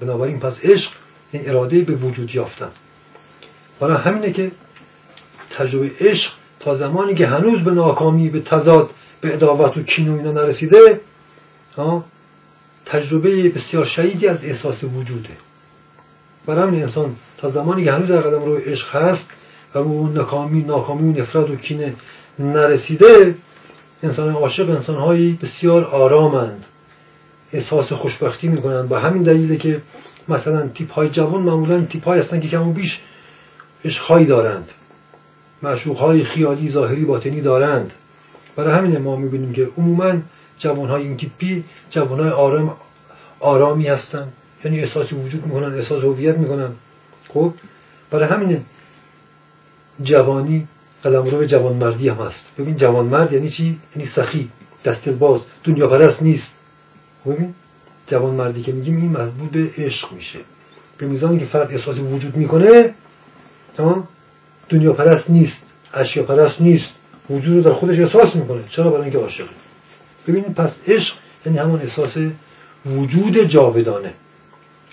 بنابراین پس عشق این اراده به وجود یافتن. برای همینه که تجربه عشق تا زمانی که هنوز به ناکامی به تضاد به اداوت و کین و اینا نرسیده تجربه بسیار شهیدی از احساس وجوده. برای همین انسان تا زمانی که هنوز در قدم روی عشق هست و اون ناکامی ناکامی و نفرت و کینه نرسیده انسان عاشق انسانهایی بسیار آرامند. احساس خوشبختی می‌کنند با همین دلیله که مثلا تیپ های جوان معمولا تیپ های هستن که کم و بیش عشقهایی دارند. معشوق های خیالی ظاهری باطنی دارند. برای همین ما می‌بینیم که عموما جوان های این تیپی جوان های آرام آرامی هستند یعنی احساس وجود می‌کنن احساس هویت می‌کنن. خب؟ برای همین جوانی قلمرو به جوان مردی هم هست. ببین جوان مرد یعنی چی؟ یعنی سخی دست باز دنیا پرست نیست. ببین جوان مردی که میگیم این به عشق میشه. به میزانی که فرد احساس وجود می‌کنه تمام؟ دنیا پرست نیست اشیا پرست نیست وجود رو در خودش احساس می‌کنه. چرا؟ برای اینکه عاشقه. ببینید پس عشق یعنی همون احساس وجود جاودانه.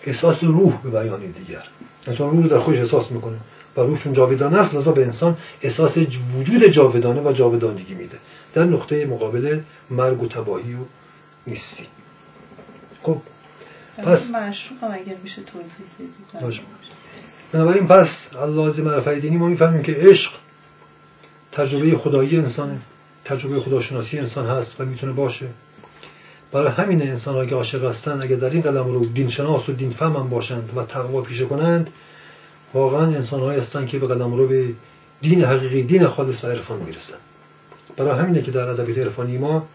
احساس روح به بیان دیگر. انسان روح رو در خودش احساس می‌کنه. و روحشون جاودانه است لذا به انسان احساس وجود جاودانه و جاودانگی میده. در نقطه مقابل مرگ و تباهی و نیستی. خب پس معشوق اگر میشه توضیح بنابراین پس لازم معرفت دینی ما می‌فهمیم که عشق تجربه خدایی انسانه تجربه خداشناسی انسان هست و می‌تونه باشه. برای همین انسان که عاشق هستند اگر در این قدم رو دین شناس و دین فهم هم باشند و تقوا پیشه کنند واقعا انسان هایی هستند که به قدم رو به دین حقیقی دین خالص و عرفان می‌رسند برای همینه که در ادبیات عرفانی ما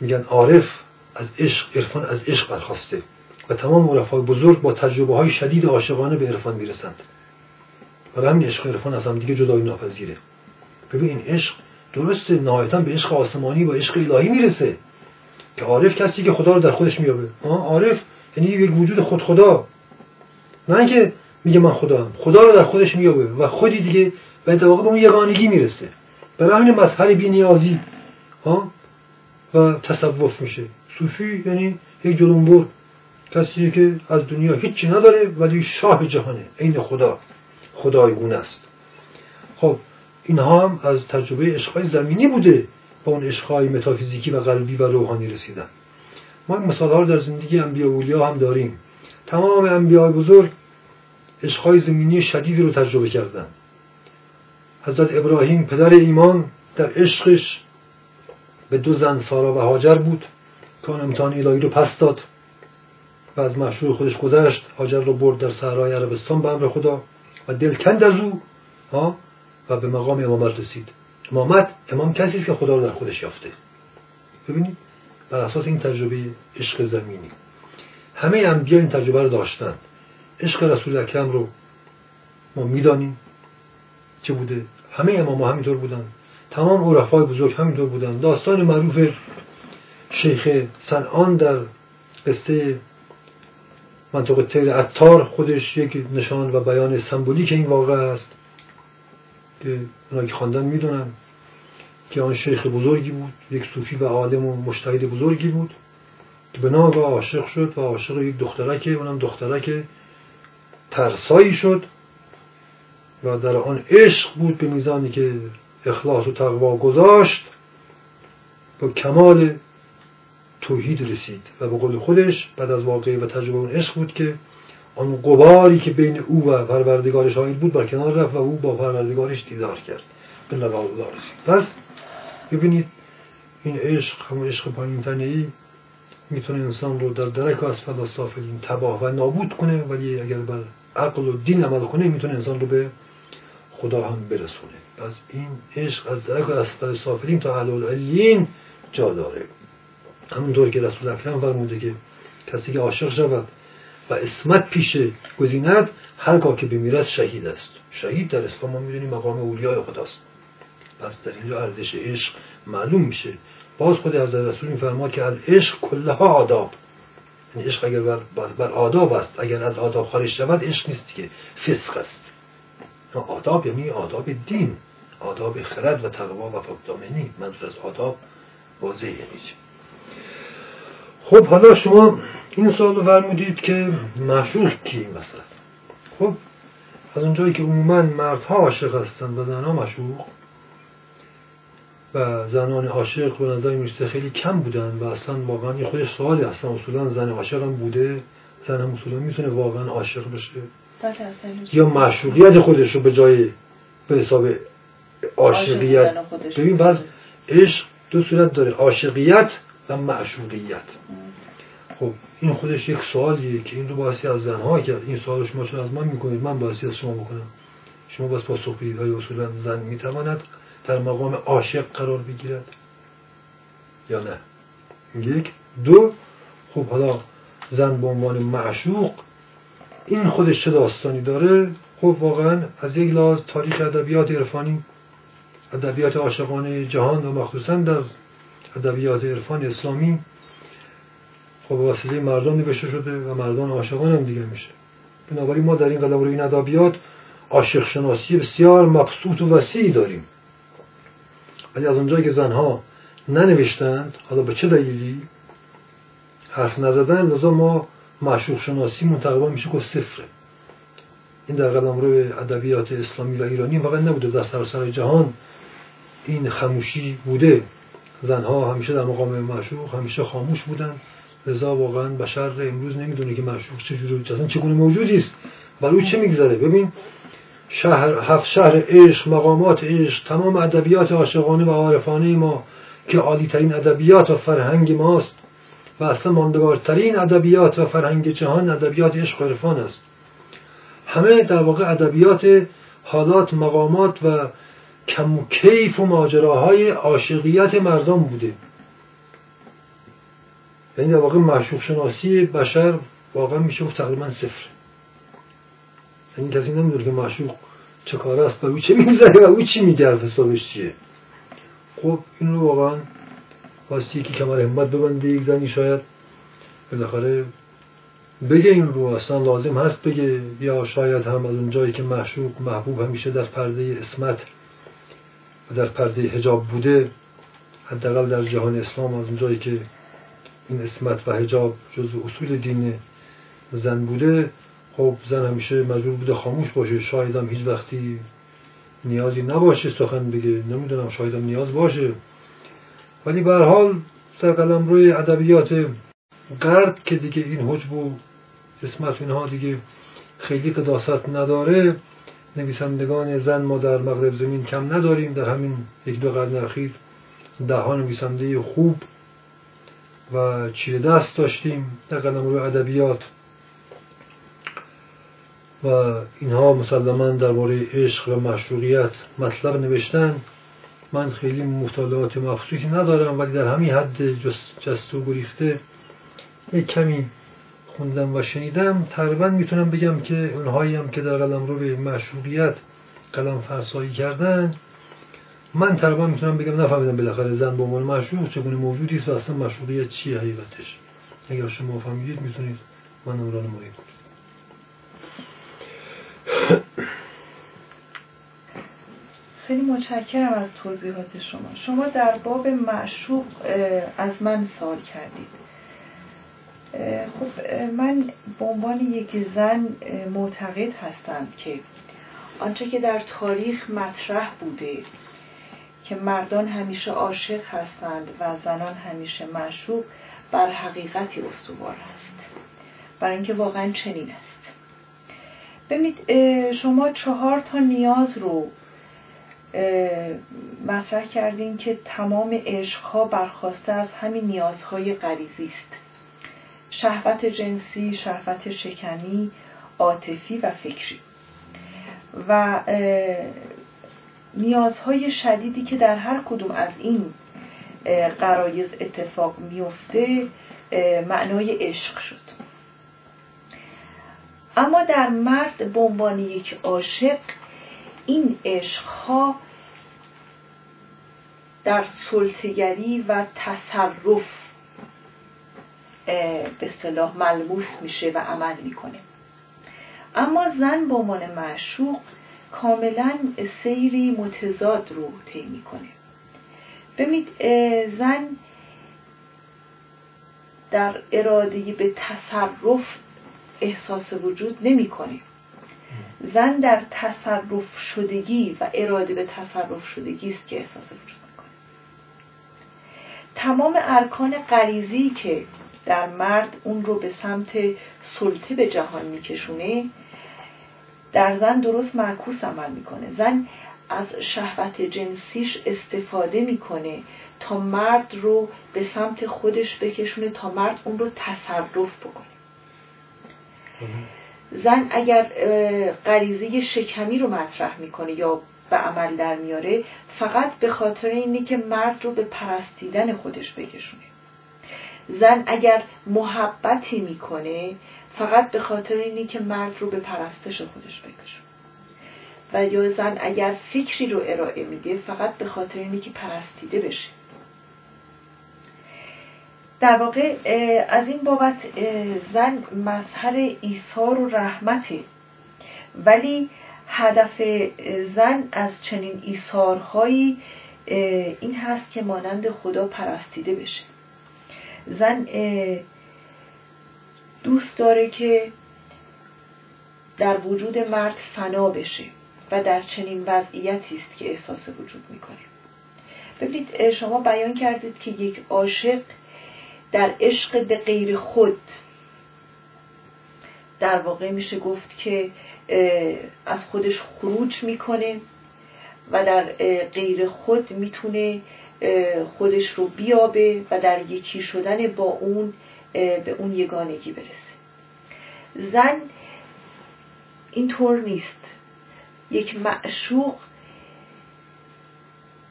میگن عارف از عشق عرفان از عشق برخواسته. و تمام عرفای بزرگ با تجربه های شدید عاشقانه به عرفان می‌رسند. برای همین عشق عرفان از هم دیگه جدایی ناپذیره. ببین این عشق درست نهایتا به عشق آسمانی و عشق الهی می‌رسه. که عارف کسی که خدا رو در خودش میابه عارف یعنی یک وجود خود خدا. نه اینکه میگه من خدا هم. خدا رو در خودش میابه و خودی دیگه به اتفاق به اون یگانگی می‌رسه. برای همین مظهر بی نیازی. ها و تصوف میشه. صوفی یعنی یک جلنبور کسی که از دنیا هیچی نداره ولی شاه جهانه. عین خدا. خدایگونه است. خب اینها هم از تجربه عشقای زمینی بوده. با اون عشقهای متافیزیکی و قلبی و روحانی رسیدن. ما این مثال رو در زندگی انبیا اولیا هم داریم. تمام انبیاء بزرگ عشقهای زمینی شدیدی رو تجربه کردن. حضرت ابراهیم پدر ایمان در عشقش به دو زن سارا و هاجر بود. که آن امتحان الهی رو پس داد و از معشوق خودش گذشت هاجر رو برد در صحرای عربستان به امر خدا و دلکند از او ها؟ و به مقام امامت رسید. امامت امام کسی است که خدا رو در خودش یافته. ببینید بر اساس این تجربه عشق زمینی. همه انبیا این تجربه رو داشتن. عشق رسول اکرم رو ما می‌دانیم چه بوده. همه امام همینطور بودن. تمام عرفای بزرگ همینطور بودن. داستان معروف شیخ سنان در قصه منطقه تیر عطار خودش یک نشان و بیان سمبولیک این واقع است که اونا که خواندن می‌دونن که آن شیخ بزرگی بود یک صوفی و عالم و مشتهد بزرگی بود که به نام عاشق شد و عاشق یک دخترک اونم دخترک ترسایی شد و در آن عشق بود به میزانی که اخلاص و تقوا گذاشت. با کمال توحید رسید و به قول خودش بعد از واقعی و تجربه اون عشق بود که آن قباری که بین او و پروردگارش آید بود بر کنار رفت و او با پروردگارش دیدار کرد. به لقاء الله رسید. پس ببینید این عشق همون عشق پایین ای می‌تونه انسان رو در درک و اسفل سافلین تباه و نابود کنه ولی اگر بر عقل و دین عمل کنه می‌تونه انسان رو به خدا هم برسونه. پس این عشق از درک و اسفل سافلین تا حلال علین جا داره. همونطور که رسول اکرم فرموده که کسی که عاشق شود و اسمت پیش گزیند هرگاه که بمیرد شهید است. شهید در اسلام ما می‌دونیم مقام اولیای خداست. پس در اینجا ارزش عشق معلوم میشه. باز خود از رسول میفرما که عشق کلها آداب. یعنی عشق اگر بر, بر آداب است اگر از آداب خارج شود عشق نیست که فسق است. آداب یعنی آداب دین. آداب خرد و تقوا و پاکدامنی منظور از آداب واضح یعنی خب حالا شما این سوال رو فرمودید که معشوق کی مثلا؟ خب از اونجایی که عموما مردها عاشق هستند و زنها مشوق و زنان عاشق به نظر می‌رسه خیلی کم بودن و اصلا واقعا یه خودش سوالی اصلا اصولا زن عاشق هم بوده زن هم اصولا می‌تونه واقعا عاشق بشه. یا معشوقیت خودش رو به جای به حساب عاشقیت ببین بعض عشق دو صورت داره. عاشقیت و معشوقیت. خب این خودش یک سوالیه که این رو باعثی از زنها که این سوال شما چون از من می‌کنید من باعثی از شما بکنم شما بس پاسخ بدید های اصولا زن می‌تواند در مقام عاشق قرار بگیرد یا نه؟ یک. دو خب حالا زن به عنوان معشوق این خودش چه داستانی داره؟ خب واقعا از یک لحاظ تاریخ ادبیات عرفانی ادبیات عاشقانه جهان و مخصوصا در ادبیات عرفان اسلامی. خب واسطه مردم نوشته شده و مردان عاشقان هم دیگه میشه بنابراین ما در این قلم این ادبیات عاشق شناسی بسیار مبسوط و وسیعی داریم. ولی از اونجایی که زنها ننوشتند حالا به چه دلیلی حرف نزدن لذا ما معشوق شناسی تقریبا میشه گفت صفره. این در قلم روی ادبیات اسلامی و ایرانی واقعا نبوده. در سراسر جهان این خموشی بوده. زنها همیشه در مقام معشوق همیشه خاموش بودن. لذا واقعا بشر امروز نمی‌دونه که معشوق چجوری اصلا چگونه موجودی است؟ برای چه میگذره؟ ببین شهر هفت شهر عشق مقامات عشق تمام ادبیات عاشقانه و عارفانه ما که عالی ترین ادبیات و فرهنگ ماست و اصلا ماندگارترین ادبیات و فرهنگ جهان ادبیات عشق و عرفان است. همه در واقع ادبیات حالات مقامات و کم و کیف و ماجراهای عاشقیت مردم بوده. یعنی در واقع معشوق شناسی بشر واقعا میشه گفت تقریبا صفر. یعنی کسی نمی‌دونه که معشوق چه کار است و او چه میگذره و او چی میگه حسابش چیه. خب این رو واقعا واسه که کمر همت ببنده یک زنی شاید. بالاخره بگه این رو اصلا لازم هست بگه. یا شاید هم از اونجایی که معشوق محبوب همیشه در پرده اسمت در پرده حجاب بوده حداقل در جهان اسلام از اونجایی که این اسمت و حجاب جزو اصول دین زن بوده خب زن همیشه مجبور بوده خاموش باشه شاید هم هیچ وقتی نیازی نباشه سخن بگه نمی‌دونم شاید هم نیاز باشه. ولی به حال در قلم روی ادبیات غرب که دیگه این حجب و اسمت اینها دیگه خیلی قداست نداره. نویسندگان زن ما در مغرب زمین کم نداریم در همین یک دو قرن اخیر ده ها نویسنده خوب و چیره دست داشتیم در قلم روی ادبیات. و اینها مسلما درباره عشق و مشروعیت مطلب نوشتن. من خیلی مطالعات مخصوصی ندارم ولی در همین حد جست و گریخته یک کمی خوندم و شنیدم تقریبا می‌تونم بگم که اونهایی هم که در قلم رو به مشروعیت قلم فرسایی کردن من تقریبا می‌تونم بگم نفهمیدم بالاخره زن به عنوان مشروع چگونه موجودی است و اصلا مشروعیت چیه حقیقتش. اگر شما فهمیدید می‌تونید من اون را نمایی خیلی متشکرم از توضیحات شما. شما در باب معشوق از من سوال کردید. خب من به عنوان یک زن معتقد هستم که آنچه که در تاریخ مطرح بوده که مردان همیشه عاشق هستند و زنان همیشه معشوق بر حقیقتی استوار است. برای اینکه واقعا چنین است. ببینید شما چهار تا نیاز رو مطرح کردین که تمام عشقها برخواسته از همین نیازهای غریزی است. شهوت جنسی، شهوت شکنی، عاطفی و فکری. و نیازهای شدیدی که در هر کدوم از این قرایز اتفاق میفته معنای عشق شد. اما در مرد به عنوان یک عاشق این عشقها در سلطگری و تصرف به صلاح ملموس میشه و عمل می‌کنه. اما زن به عنوان معشوق کاملا سیری متضاد رو طی می‌کنه. ببینید زن در اراده به تصرف احساس وجود نمی‌کنه. زن در تصرف شدگی و اراده به تصرف شدگی است که احساس وجود می‌کنه. تمام ارکان غریزی که در مرد اون رو به سمت سلطه به جهان میکشونه. در زن درست معکوس عمل می‌کنه. زن از شهوت جنسیش استفاده می‌کنه تا مرد رو به سمت خودش بکشونه تا مرد اون رو تصرف بکنه. زن اگر غریزه شکمی رو مطرح می‌کنه یا به عمل در میاره فقط به خاطر اینه که مرد رو به پرستیدن خودش بکشونه. زن اگر محبتی می‌کنه فقط به خاطر اینه که مرد رو به پرستش خودش بکشونه و یا زن اگر فکری رو ارائه میده فقط به خاطر اینه که پرستیده بشه. در واقع از این بابت زن مظهر ایثار و رحمته. ولی هدف زن از چنین ایثارهایی این هست که مانند خدا پرستیده بشه. زن دوست داره که در وجود مرد فنا بشه و در چنین وضعیتی است که احساس وجود می‌کنه. ببینید شما بیان کردید که یک عاشق در عشق به غیر خود در واقع میشه گفت که از خودش خروج می‌کنه و در غیر خود می‌تونه خودش رو بیابه و در یکی شدن با اون به اون یگانگی برسه. زن اینطور نیست. یک معشوق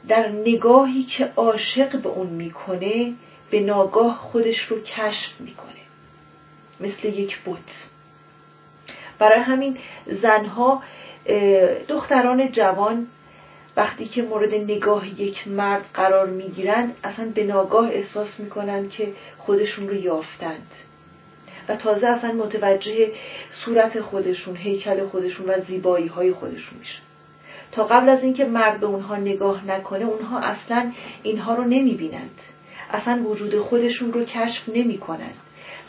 در نگاهی که عاشق به اون می‌کنه به ناگاه خودش رو کشف می‌کنه. مثل یک بت. برای همین زنها دختران جوان وقتی که مورد نگاه یک مرد قرار می‌گیرند اصلا به ناگاه احساس می‌کنند که خودشون رو یافتند. و تازه اصلا متوجه صورت خودشون هیکل خودشون و زیبایی های خودشون میشن تا قبل از اینکه مرد به اونها نگاه نکنه اونها اصلا اینها رو نمی‌بینند. اصلا وجود خودشون رو کشف نمی کنند.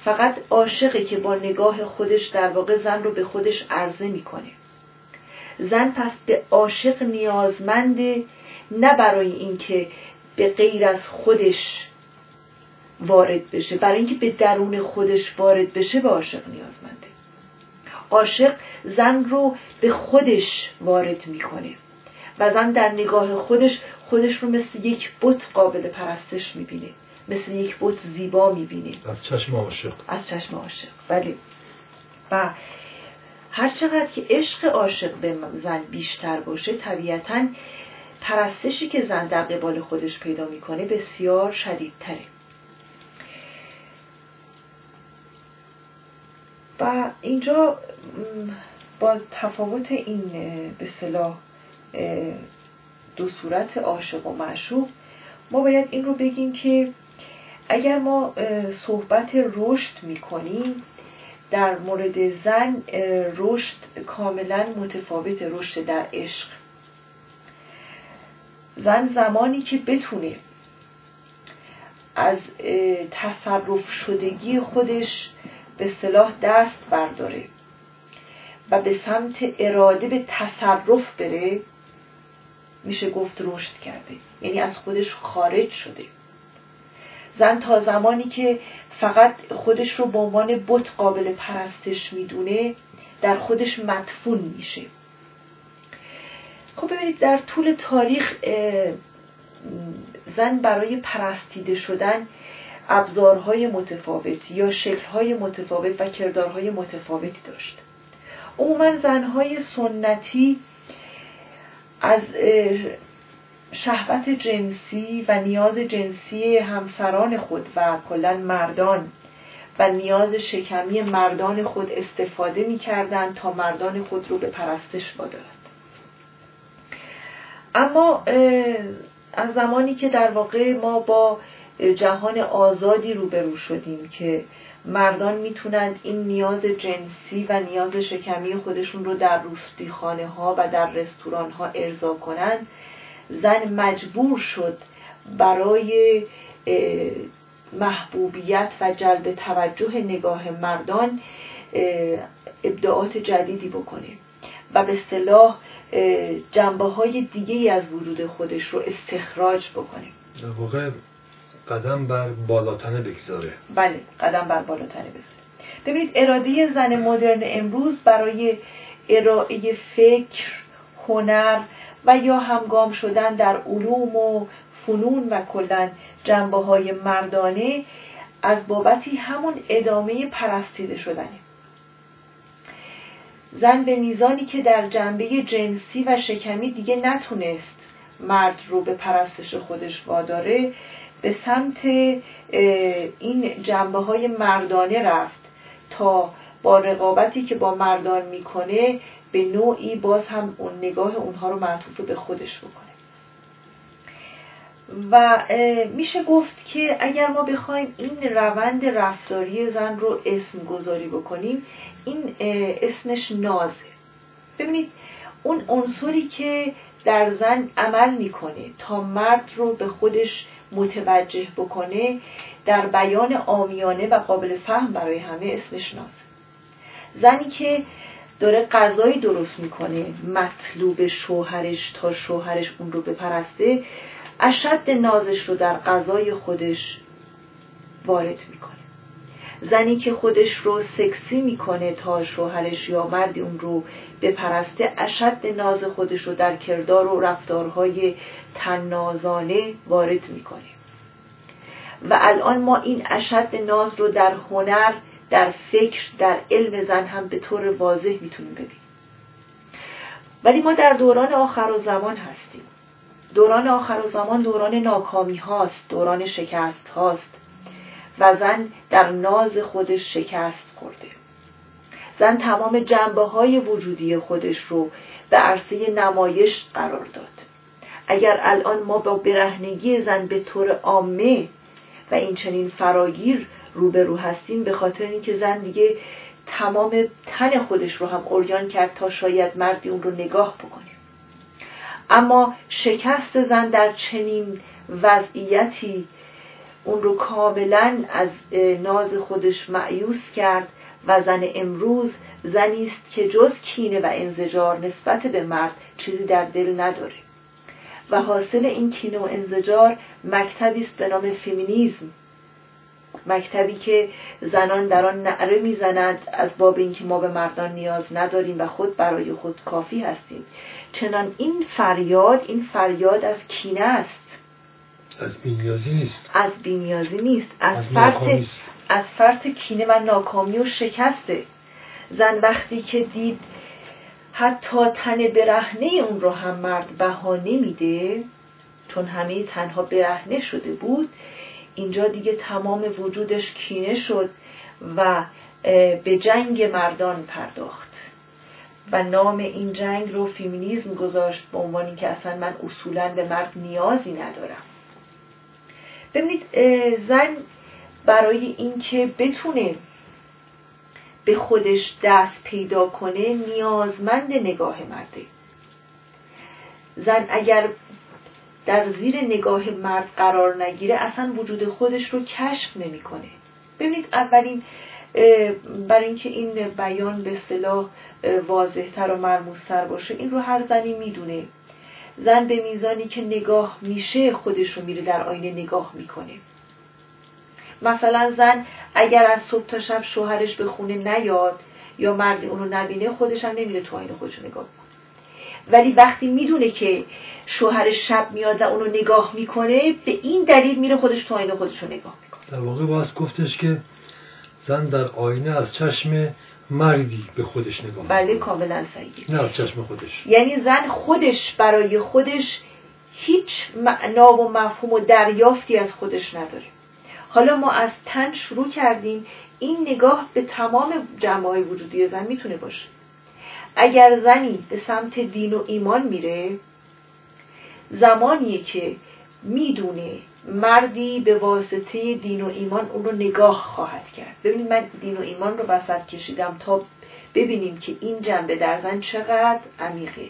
فقط عاشقی که با نگاه خودش در واقع زن رو به خودش عرضه می‌کنه. زن پس به عاشق نیازمنده نه برای اینکه به غیر از خودش وارد بشه برای اینکه به درون خودش وارد بشه به عاشق نیازمنده. عاشق زن رو به خودش وارد می‌کنه و زن در نگاه خودش خودش رو مثل یک بت قابل پرستش می‌بینه مثل یک بت زیبا می‌بینه. از چشم عاشق. از چشم عاشق. ولی و هر چقدر که عشق عاشق به زن بیشتر باشه طبیعتا پرستشی که زن در قبال خودش پیدا می‌کنه بسیار شدیدتره. و اینجا با تفاوت این به صلاح دو صورت عاشق و معشوق ما باید این رو بگیم که اگر ما صحبت رشد می‌کنیم در مورد زن رشد کاملا متفاوت رشد در عشق. زن زمانی که بتونه از تصرف شدگی خودش به صلاح دست برداره و به سمت اراده به تصرف بره میشه گفت رشد کرده. یعنی از خودش خارج شده. زن تا زمانی که فقط خودش رو به عنوان بت قابل پرستش می‌دونه در خودش مدفون میشه. خب ببینید در طول تاریخ زن برای پرستیده شدن ابزارهای متفاوت یا شکلهای متفاوت و کردارهای متفاوتی داشت. عموما زنهای سنتی از شهوت جنسی و نیاز جنسی همسران خود و کلا مردان و نیاز شکمی مردان خود استفاده می کردن تا مردان خود رو به پرستش وادارند. اما از زمانی که در واقع ما با جهان آزادی روبرو شدیم که مردان می‌تونند این نیاز جنسی و نیاز شکمی خودشون رو در روستیخانه ها و در رستوران ها ارضا کنند زن مجبور شد برای محبوبیت و جلب توجه نگاه مردان ابداعات جدیدی بکنه و به صلاح جنبه های دیگه از وجود خودش رو استخراج بکنه. در واقع قدم بر بالاتنه بگذاره. بله قدم بر بالاتنه بگذاره. ببینید اراده زن مدرن امروز برای ارائه فکر هنر و یا همگام شدن در علوم و فنون و کلا جنبه های مردانه از بابتی همون ادامه پرستیده شدنه. زن به میزانی که در جنبه جنسی و شکمی دیگه نتونست مرد رو به پرستش خودش واداره به سمت این جنبه های مردانه رفت تا با رقابتی که با مردان می‌کنه به نوعی باز هم اون نگاه اونها رو معطوف به خودش بکنه. و میشه گفت که اگر ما بخوایم این روند رفتاری زن رو اسم گذاری بکنیم این اسمش نازه. ببینید اون عنصری که در زن عمل می‌کنه تا مرد رو به خودش متوجه بکنه در بیان آمیانه و قابل فهم برای همه اسمش نازه. زنی که داره غذایی درست می‌کنه. مطلوب شوهرش تا شوهرش اون رو بپرسته اشد نازش رو در غذای خودش وارد می‌کنه. زنی که خودش رو سکسی می‌کنه تا شوهرش یا مردی اون رو بپرسته اشد ناز خودش رو در کردار و رفتارهای تنازانه وارد می‌کنه. و الان ما این اشد ناز رو در هنر در فکر در علم زن هم به طور واضح می‌تونیم ببینیم. ولی ما در دوران آخر و زمان هستیم. دوران آخر و زمان دوران ناکامی هاست دوران شکست هاست. و زن در ناز خودش شکست خورده. زن تمام جنبه های وجودی خودش رو به عرصه نمایش قرار داد. اگر الان ما با برهنگی زن به طور عامه و این چنین فراگیر روبرو هستیم به خاطر اینکه زن دیگه تمام تن خودش رو هم اوریان کرد تا شاید مردی اون رو نگاه بکنه. اما شکست زن در چنین وضعیتی اون رو کاملا از ناز خودش معیوس کرد و زن امروز زنی است که جز کینه و انزجار نسبت به مرد چیزی در دل نداره. و حاصل این کینه و انزجار مکتبی است به نام فمینیزم. مکتبی که زنان در آن نعره می‌زنند از باب اینکه ما به مردان نیاز نداریم و خود برای خود کافی هستیم. چنان این فریاد این فریاد از کینه است. از بینیازی نیست. از بینیازی نیست. از, از فرط از فرط کینه و ناکامی و شکسته. زن وقتی که دید حتی تن برهنه اون رو هم مرد بها نمیده چون همه تنها برهنه شده بود اینجا دیگه تمام وجودش کینه شد و به جنگ مردان پرداخت. و نام این جنگ رو فیمینیزم گذاشت به عنوان که اصلا من اصولا به مرد نیازی ندارم. ببینید زن برای اینکه بتونه به خودش دست پیدا کنه نیازمند نگاه مرده. زن اگر در زیر نگاه مرد قرار نگیره اصلا وجود خودش رو کشف نمی‌کنه. ببینید اولین برای اینکه این بیان به صلاح واضحتر و مرموزتر باشه این رو هر زنی می‌دونه. زن به میزانی که نگاه میشه خودش رو میره در آینه نگاه می‌کنه. مثلا زن اگر از صبح تا شب شوهرش به خونه نیاد یا مردی اونو نبینه خودش هم نمیره تو آینه خودش نگاه کنه ولی وقتی می‌دونه که شوهر شب میاد و اونو نگاه می‌کنه به این دلیل میره خودش تو آینه خودش رو نگاه می‌کنه. در واقع باز گفتش که زن در آینه از چشم مردی به خودش نگاه بله کاملا صحیح. نه از چشم خودش. یعنی زن خودش برای خودش هیچ معنا و مفهوم و دریافتی از خودش نداره. حالا ما از تن شروع کردیم. این نگاه به تمام جمعه وجودی زن می‌تونه باشه. اگر زنی به سمت دین و ایمان میره زمانیه که می‌دونه مردی به واسطه دین و ایمان اون رو نگاه خواهد کرد. ببینید من دین و ایمان رو وسط کشیدم تا ببینیم که این جنبه در زن چقدر عمیقه.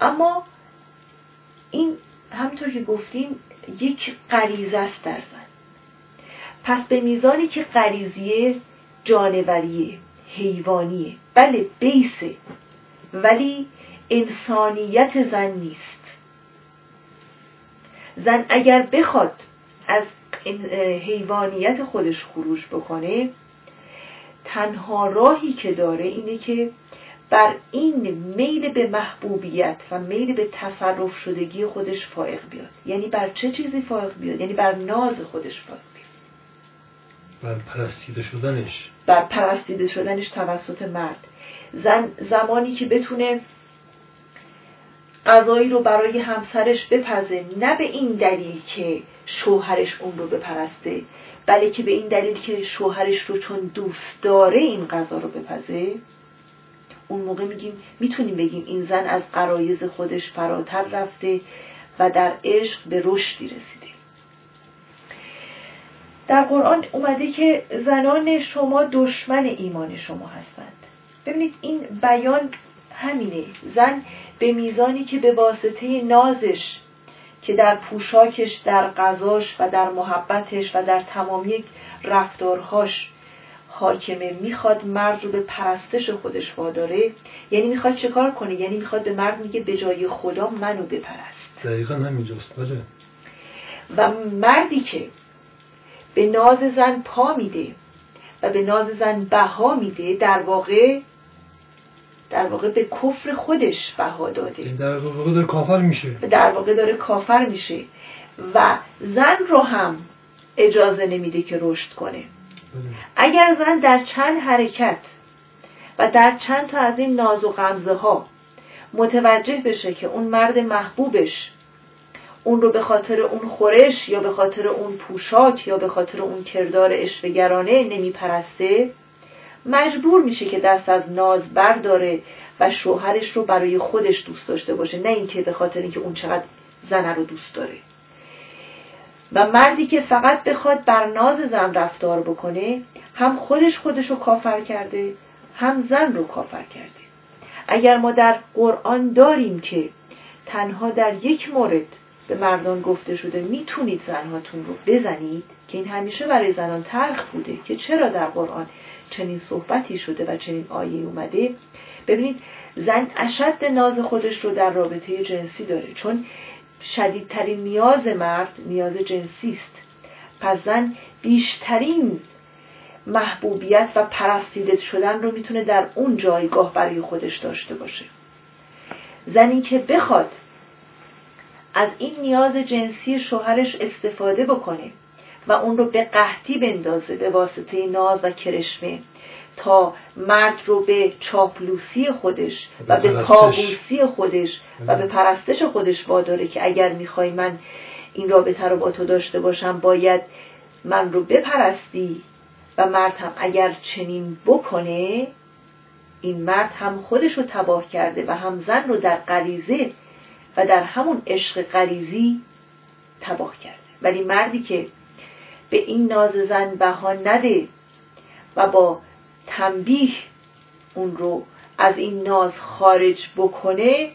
اما این همطور که گفتیم یک غریزه است در زن. پس به میزانی که غریزیه جانوریه. حیوانیه. بله بیسه. ولی انسانیت زن نیست. زن اگر بخواد از حیوانیت خودش خروج بکنه تنها راهی که داره اینه که بر این میل به محبوبیت و میل به تصرف شدگی خودش فائق بیاد. یعنی بر چه چیزی فائق بیاد؟ یعنی بر ناز خودش فائق بر پرستیده شدنش. بر پرستیده شدنش توسط مرد. زن زمانی که بتونه غذایی رو برای همسرش بپزه نه به این دلیل که شوهرش اون رو بپرسته بلکه به این دلیل که شوهرش رو چون دوست داره این غذا رو بپزه. اون موقع میگیم می‌تونیم بگیم این زن از قرایز خودش فراتر رفته و در عشق به رشدی رسیده. در قرآن اومده که زنان شما دشمن ایمان شما هستند. ببینید این بیان همینه. زن به میزانی که به واسطه نازش که در پوشاکش در غذاش و در محبتش و در تمامی رفتارهاش حاکمه می‌خواد مرد رو به پرستش خودش واداره یعنی می‌خواد چه کار کنه؟ یعنی می‌خواد به مرد میگه به جای خدا منو بپرست. دقیقا همینجاست بله. و مردی که به ناز زن پا میده و به ناز زن بها میده در واقع در واقع به کفر خودش بها داده. در واقع داره کافر میشه. در واقع داره کافر میشه. و زن رو هم اجازه نمیده که رشد کنه. بله. اگر زن در چند حرکت و در چند تا از این ناز و غمزه ها متوجه بشه که اون مرد محبوبش اون رو به خاطر اون خورش یا به خاطر اون پوشاک یا به خاطر اون کردار اشوگرانه نمیپرسته؟ مجبور میشه که دست از ناز برداره و شوهرش رو برای خودش دوست داشته باشه نه اینکه به خاطر اینکه اون چقدر زنه رو دوست داره. و مردی که فقط بخواد بر ناز زن رفتار بکنه هم خودش خودش رو کافر کرده هم زن رو کافر کرده. اگر ما در قرآن داریم که تنها در یک مورد به مردان گفته شده می‌تونید زنهاتون رو بزنید که این همیشه برای زنان تلخ بوده که چرا در قرآن چنین صحبتی شده و چنین آیه اومده؟ ببینید زن اشد ناز خودش رو در رابطه جنسی داره چون شدیدترین نیاز مرد نیاز جنسی است. پس زن بیشترین محبوبیت و پرستیده شدن رو می‌تونه در اون جایگاه برای خودش داشته باشه. زنی که بخواد از این نیاز جنسی شوهرش استفاده بکنه و اون رو به قحطی بندازه به واسطه ناز و کرشمه تا مرد رو به چاپلوسی خودش و به کابوسی خودش و به پرستش خودش واداره که اگر می‌خوای من این رابطه رو با تو داشته باشم باید من رو بپرستی و مرد هم اگر چنین بکنه این مرد هم خودش رو تباه کرده و هم زن رو در غریزه و در همون عشق غریزی تباه کرده. ولی مردی که به این ناز زن بها نده و با تنبیه اون رو از این ناز خارج بکنه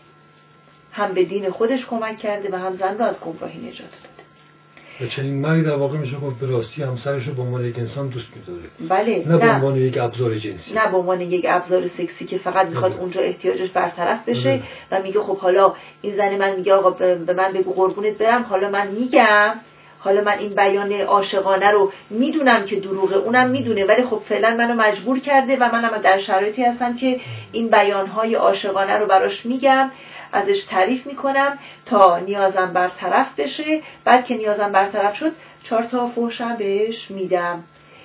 هم به دین خودش کمک کرده و هم زن رو از گمراهی نجات داده. و چنین مردی در واقع میشه گفت به راستی همسرش رو به عنوان یک انسان دوست میداره. بله نه به عنوان یک ابزار جنسی. نه به عنوان یک ابزار سکسی که فقط می‌خواد. اونجا احتیاجش برطرف بشه. و میگه خب حالا این زن من میگه آقا به من بگو قربونت برم. حالا من میگم حالا من این بیان عاشقانه رو می‌دونم که دروغه اونم می‌دونه. ولی خب فعلا منو مجبور کرده و منم در شرایطی هستم که این بیانهای عاشقانه رو براش میگم. ازش تعریف می‌کنم تا نیازم برطرف بشه. بعد که نیازم برطرف شد چهار تا فوشم بهش میدم.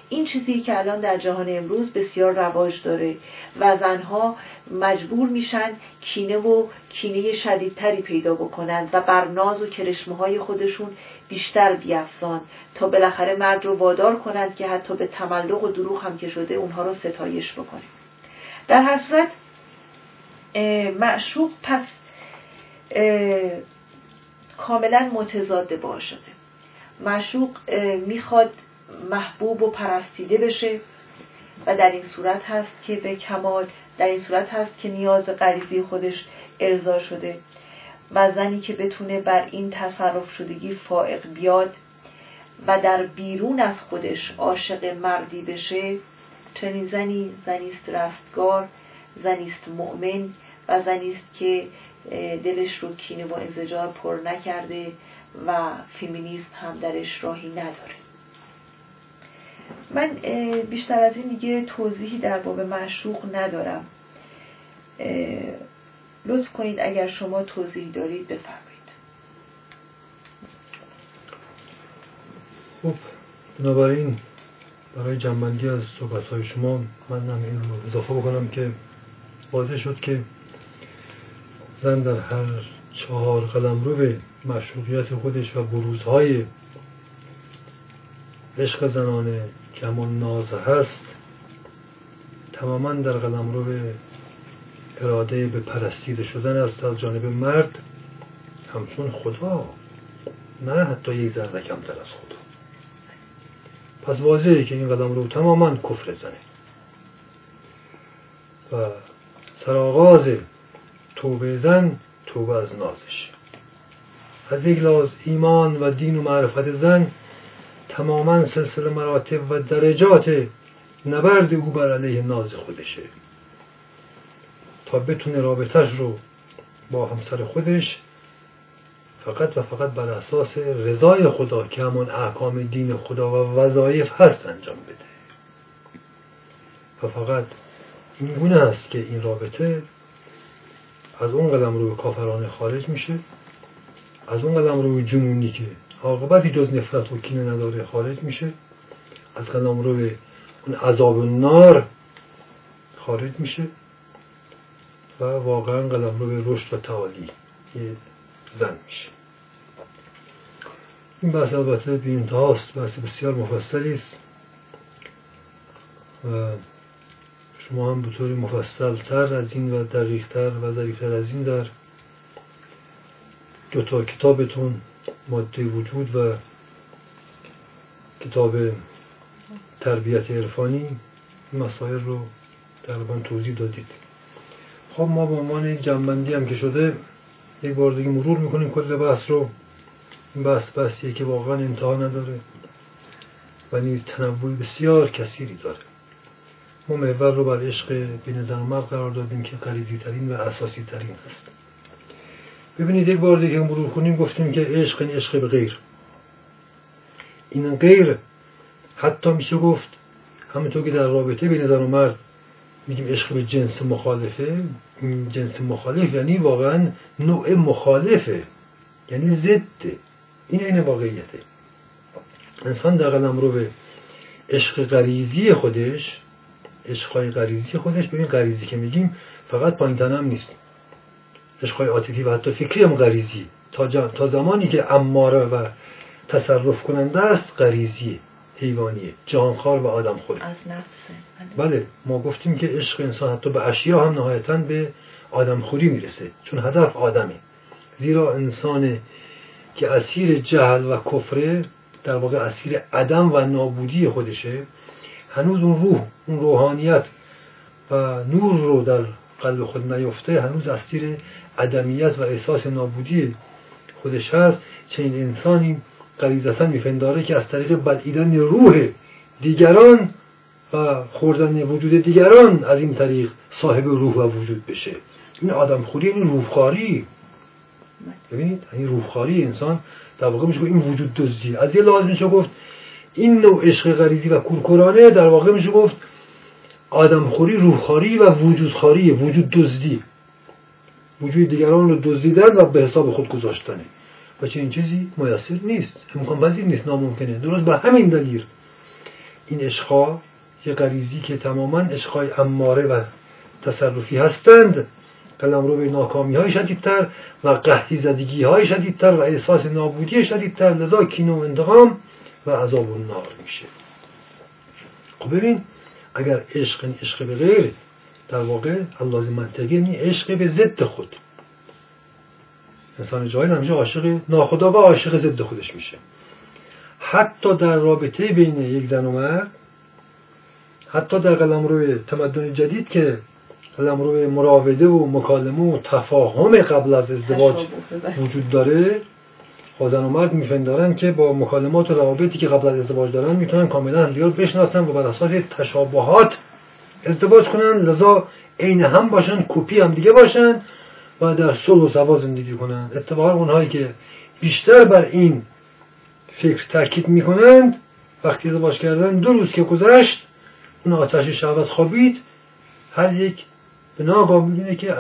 این چیزی که الان در جهان امروز بسیار رواج داره و زنها مجبور میشن کینه و کینه شدیدتری پیدا بکنند و بر ناز و کرشمه های خودشون بیشتر بیافزان تا بالاخره مرد رو وادار کنند که حتی به تملق و دروغ هم که شده اونها رو ستایش بکنه. در هر صورت معشوق پس کاملا متضاد باشه معشوق می‌خواد محبوب و پرستیده بشه و در این صورت هست که به کمال در این صورت هست که نیاز غریزی خودش ارضا شده. و زنی که بتونه بر این تصرف شدگی فائق بیاد و در بیرون از خودش عاشق مردی بشه چنین زنی زنیست رستگار زنیست مؤمن و زنیست که دلش رو کینه و انزجار پر نکرده و فیمینیسم هم درش راهی نداره. من بیشتر از این دیگه توضیحی در باب معشوق ندارم. لطف کنید اگر شما توضیح دارید بفرمایید. خب بنابراین برای جنبندی از صحبت های شما من هم این رو اضافه بکنم که واضح شد که زن در هر چهار قلم رو به مشروعیت خودش و بروزهای عشق زنانه که ناز هست تماما در قلم رو به اراده به پرستیده شدن است از جانب مرد همچون خدا نه حتی یک ذره کمتر از خدا. پس واضحه که این قدم رو تماما کفر زنه. و سرآغاز توبه زن توبه از نازش. از یک لاز ایمان و دین و معرفت زن تماما سلسله مراتب و درجات نبرد او بر علیه ناز خودشه. تا بتونه رابطش رو با همسر خودش فقط و فقط بر اساس رضای خدا که همون احکام دین خدا و وظایف هست انجام بده. و فقط این گونه است که این رابطه از اون قدم روی کافرانه خارج میشه از اون قدم روی جنونی که عاقبتی جز نفرت و کینه نداره خارج میشه از قدم روی اون عذاب نار خارج میشه و واقعا قدم روی رشد و تعالی زن میشه. این بحث البته بی انتهاست بحث بسیار مفصلی است و شما هم به طور مفصل تر از این و دقیق تر و دقیق تر از این در دو تا کتابتون ماده وجود و کتاب تربیت عرفانی مسائل رو تقریبا توضیح دادید. خب ما به عنوان جنبندی هم که شده یک بار دیگه مرور می‌کنیم کل بحث رو. این بحث بحثیه که واقعا انتها نداره و نیز تنوع بسیار کثیری داره. ما محور رو بر عشق زن و مرد قرار دادیم که قریبی ترین و اساسی ترین هست ببینید یک بار دیگه مرور کنیم گفتیم که عشق این عشق به غیر. این غیر حتی میشه گفت همونطور که در رابطه بین زن و مرد میگیم عشق به جنس مخالفه جنس مخالف یعنی واقعا نوع مخالفه یعنی ضده این این واقعیته. انسان در قلم رو به عشق غریزی خودش عشقهای غریزی خودش. ببین غریزی که میگیم فقط پایین هم نیست. عشقهای عاطفی و حتی فکری هم غریزی. تا, تا زمانی که اماره و تصرف کننده است غریزی حیوانیه. جانخوار و آدم خوری از نفسه بله. ما گفتیم که عشق انسان حتی به اشیا هم نهایتا به آدم خوری می‌رسه. چون هدف آدمه. زیرا انسان که اسیر جهل و کفره در واقع اسیر عدم و نابودی خودشه هنوز اون روح اون روحانیت و نور رو در قلب خود نیفته هنوز اسیر عدمیت و احساس نابودی خودش هست. چنین انسانی غریزتا میپنداره که از طریق بلعیدن روح دیگران و خوردن وجود دیگران از این طریق صاحب روح و وجود بشه. این آدم خوری این روحخاری ببینید این روحخاری انسان در واقع میشه این وجود دزدی. از یه لحاظ میشه گفت این نوع عشق غریزی و کورکورانه در واقع میشه گفت آدمخوری روحخاری و وجودخواری وجود دزدی. وجود دیگران رو دزدیدن و به حساب خود گذاشتنه. و این چیزی میسر نیست. امکان پذیر نیست ناممکنه. درست به همین دلیل. این عشقها یه غریزی که تماما عشقهای اماره و تصرفی هستند. قلم رو به ناکامی های شدیدتر و قحطی زدگی های شدیدتر و احساس نابودی شدیدتر. لذا کینه و انتقام و عذاب و نار میشه. خب ببین اگر عشق عشق به غیر در واقع اللازم منطقی یعنی عشق به ضد خود. انسان جاهل همیشه عاشق ناخدا و عاشق ضد خودش میشه. حتی در رابطه بین یک زن و مرد حتی در قلم روی تمدن جدید که قلم روی مراوده و مکالمه و تفاهم قبل از ازدواج وجود داره با مرد میفندارن که با مکالمات و روابطی که قبل از ازدواج دارن می‌تونن کاملا همدیگه رو بشناسن و بر اساس تشابهات ازدواج کنن. لذا عین هم باشن کپی هم دیگه باشن و در صلح و سوا زندگی کنن. اتفاقا اونهایی که بیشتر بر این فکر تاکید می‌کنند وقتی ازدواج کردن دو روز که گذشت اون آتش شهوت خوابید. هر یک به ناگاه می‌بینه که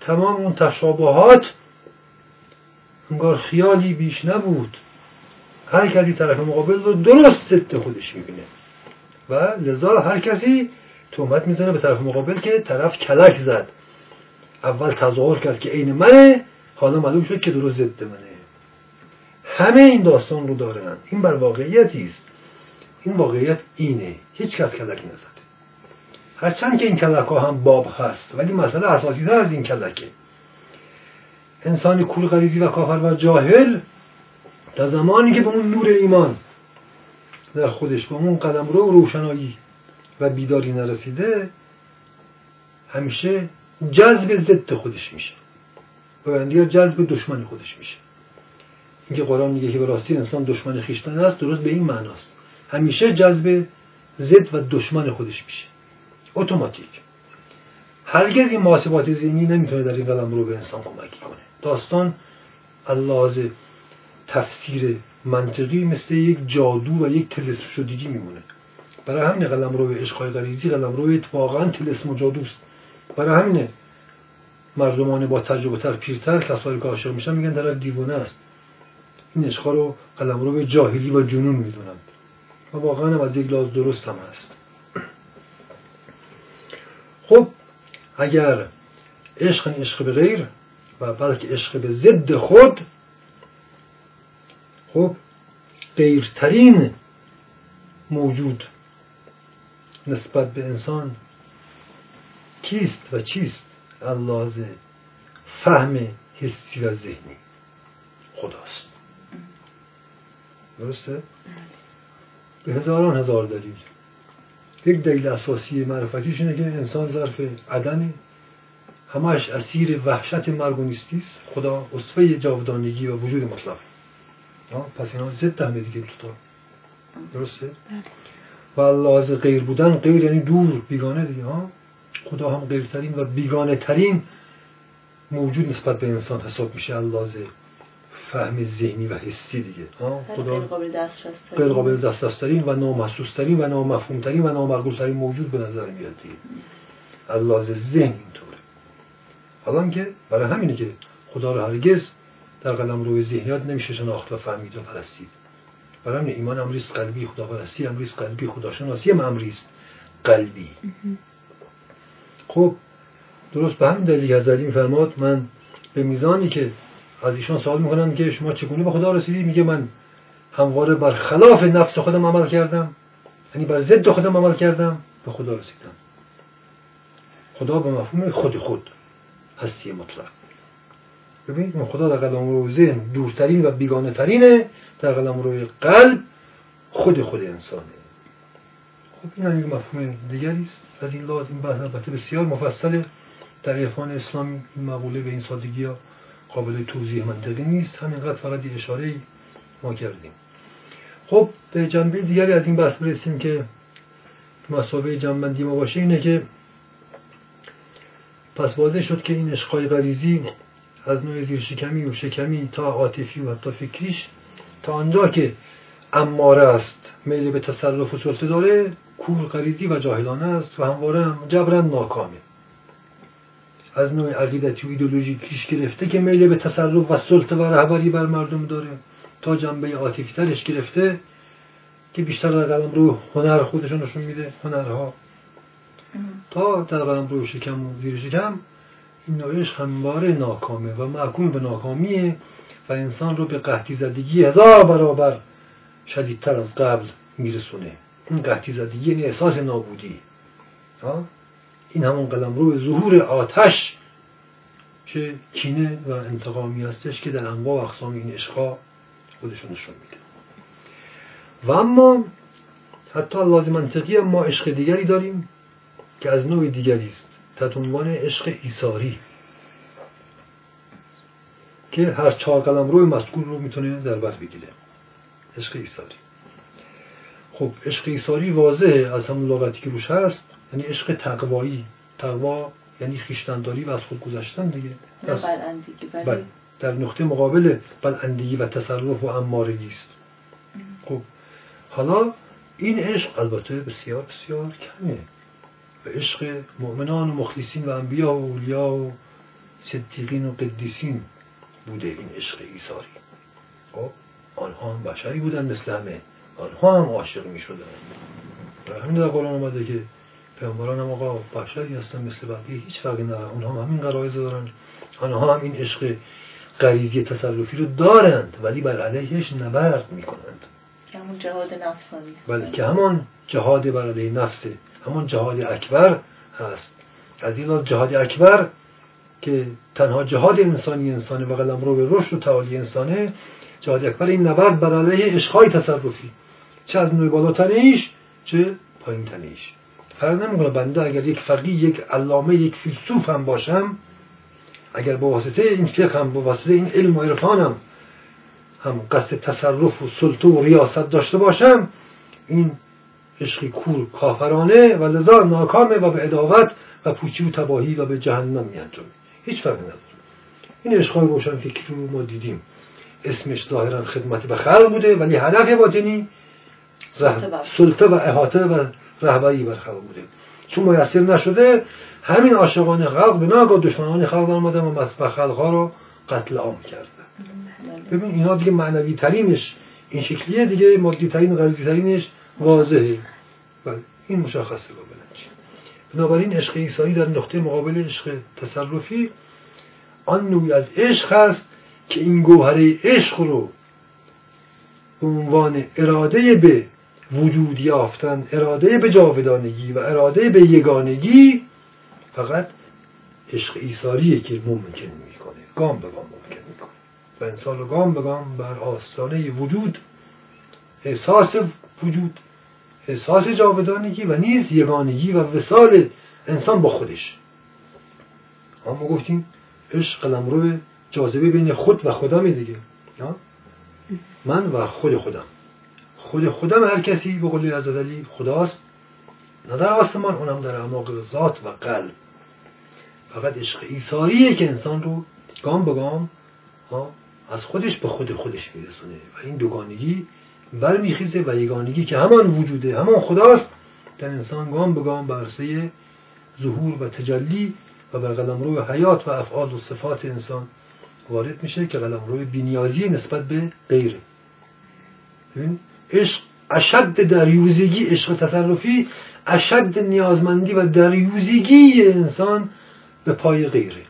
تمام اون تشابهات انگار خیالی بیش نبود. هر کسی طرف مقابل رو درست ضد خودش می‌بینه. و لذا هر کسی تهمت می‌زنه به طرف مقابل که طرف کلک زد. اول تظاهر کرد که عین منه حالا معلوم شد که درست ضد منه. همه این داستان رو دارن. این بر واقعیتی است. این واقعیت اینه. هیچ کس کلک نزده. هرچند که این کلک ها هم باب هست ولی مسئله اساسی از این کلکه. انسانی کور غریزی و کافر و جاهل در زمانی که به اون نور ایمان در خودش به اون قدم رو روشنایی و بیداری نرسیده همیشه جذب ضد خودش میشه. و یا جذب دشمن خودش میشه. اینکه قرآن میگه که به راستی انسان دشمن خیشتن است درست به این معناست. همیشه جذب ضد و دشمن خودش میشه. اتوماتیک هرگز این محاسبات ذهنی نمی‌تونه در این قلم رو به انسان کمکی کنه. داستان اللحاظ تفسیر منطقی مثل یک جادو و یک تلسم شدگی میمونه. برای همین قلم رو به عشقای غریزی قلم رو واقعا تلسم و جادوست برای همینه مردمان با تجربه تر پیرتر کسایی که عاشق میشن میگن طرف دیوانه است. این عشقا رو قلم رو به جاهلی و جنون می‌دونند و واقعا هم از یک لحاظ درست هم هست. خب اگر عشق عشق به غیر و بلکه عشق به ضد خود خب غیرترین موجود نسبت به انسان کیست و چیست؟ اللحاظ فهم حسی و ذهنی خداست. درسته؟ به هزاران هزار دلیل. یک دلیل اساسی معرفتیش اینه که انسان ظرف عدمه همش اسیر وحشت مرگ و نیستی خدا اصفه جاودانگی و وجود مطلق پس اینا ضد همه دیگه دوتا درسته؟ و لحاظ غیر بودن غیر یعنی دور بیگانه دیگه ها خدا هم غیرترین و بیگانه ترین موجود نسبت به انسان حساب میشه. لحاظ فهم ذهنی و حسی دیگه. خدا. غیر قابل دسترس ترین و نامحسوس ترین و نامفهوم ترین و نامرگول ترین موجود به نظر میاد دیگه. لحاظ ذهن اینطوره. حالا که برای همینه که خدا رو هرگز در قلم روی ذهنیات نمیشه شناخت و فهمید و پرستید. برای همین ایمان امریست قلبی خدا پرستی امریست قلبی خداشناسی هم امریست قلبی. خب درست به همین دلیل از این فرماد من به میزانی که از ایشان سوال می‌کنن که شما چگونه به خدا رسیدی؟ میگه من همواره بر خلاف نفس خودم عمل کردم. یعنی بر ضد خودم عمل کردم. به خدا رسیدم. خدا به مفهوم خود خود هستی مطلق. ببینید خدا در قلم رو ذهن دورترین و بیگانه ترینه در قلم روی قلب خود خود انسانه. خب این یک مفهوم دیگری است. از این لازم بحث البته بسیار مفصله. در عرفان اسلامی مقوله به این سادگی ها قابل توضیح منطقی نیست. همینقدر فقط یه اشاره ما کردیم. خب به جنبه دیگری از این بحث برسیم که مسابقه جنبندی ما باشه. اینه که پس واضح شد که این اشقای غریزی از نوع زیر شکمی و شکمی تا عاطفی و حتی فکریش تا آنجا که اماره است میل به تصرف و سلطه داره کور غریزی و جاهلانه است و همواره هم جبران ناکامه. از نوع عقیدتی و ایدولوژیکیش گرفته که میل به تصرف و سلطه و رهبری بر مردم داره. تا جنبه عاطفی ترش گرفته که بیشتر در قلم رو هنر خودشون نشون میده هنرها. تا در قلم رو شکم و زیر شکم این نوعش همواره ناکامه و محکوم به ناکامیه و انسان رو به قحطی زدگی هزار برابر شدیدتر از قبل میرسونه. این قحطی زدگی یعنی احساس نابودی. این همون قلم رو ظهور آتش که کینه و انتقامی هستش که در انواع و اقسام این عشقا خودشون نشون میده. و اما حتی لازم منطقی ما عشق دیگری داریم که از نوع دیگری است. تحت عنوان عشق ایساری که هر چهار قلم روی مذکور رو می‌تونه در بر بگیره. عشق ایساری خب عشق ایساری واضحه. از همون لغتی که روش هست یعنی عشق تقوایی. تقوا یعنی خیشتنداری و از خود گذاشتن دیگه. بله. در نقطه مقابل بلندگی و تصرف و امارگی است. خب. حالا این عشق البته بسیار بسیار کمه. و عشق مؤمنان و مخلصین و انبیا و اولیا و صدیقین و قدیسین بوده این عشق ایساری خب. آنها هم بشری بودن مثل همه. آنها هم عاشق می شدن و همین در قرآن آمده که پیامبران هم آقا بشری هستن مثل بقیه هیچ فرقی نداره اونها هم همین قرائز دارن. آنها هم این عشق غریزی تصرفی رو دارند ولی بر علیهش نبرد می‌کنند. همون جهاد نفسانی بله که همان جهاد بر علیه نفسه همان جهاد اکبر هست. از این جهاد اکبر که تنها جهاد انسانی انسانه و قلم رو به رشد و تعالی انسانه جهاد اکبر این نبرد بر علیه عشقهای تصرفی. چه از نوع بالاتنیش چه پایین تنیش فرق نمی‌کنه بنده اگر یک فقی یک علامه یک فیلسوف هم باشم اگر با واسطه این فقه هم با واسطه این علم و عرفانم هم قصد تصرف و سلطه و ریاست داشته باشم این عشقی کور کافرانه و لذا ناکامه و به اداوت و پوچی و تباهی و به جهنم میانجامه. هیچ فرقی نداره. این عشقهای روشن فکری رو ما دیدیم اسمش ظاهرا خدمت به خلق بوده ولی هدف باطنی سلطه و احاطه و رهبری بر خلق بوده چون میسر نشده همین عاشقان خلق به ناگاه دشمنان خلق آمدن و خلق ها رو قتل عام کردن ببین اینا دیگه معنوی ترینش این شکلیه دیگه مادی ترین غریزی ترینش واضحه. بله این مشخصه با بلنچی بنابراین عشق ایسایی در نقطه مقابل عشق تصرفی آن نوعی از عشق هست که این گوهره عشق رو به عنوان اراده به وجود یافتن اراده به جاودانگی و اراده به یگانگی فقط عشق ایساریه که ممکن می‌کنه. گام به گام ممکن می‌کنه. و انسان رو گام به گام بر آستانه وجود احساس وجود احساس جاودانگی و نیز یگانگی و وسال انسان با خودش. ما گفتیم عشق قلم رو جاذبه بین خود و خودم دیگه من و خود خودم. خود خودم هر کسی به قول حضرت علی خداست. نه در آسمان اونم در اعماق ذات و قلب. فقط عشق ایساریه که انسان رو گام به گام از خودش به خود خودش میرسونه. و این دوگانگی برمیخیزه و یگانگی که همان وجوده همان خداست. در انسان گام به گام برسه ظهور و تجلی و بر قلم روی حیات و افعال و صفات انسان وارد میشه که قلم روی بینیازی نسبت به غیره. عشق اشد دریوزگی عشق تصرفی اشد نیازمندی و دریوزگی انسان به پای غیره.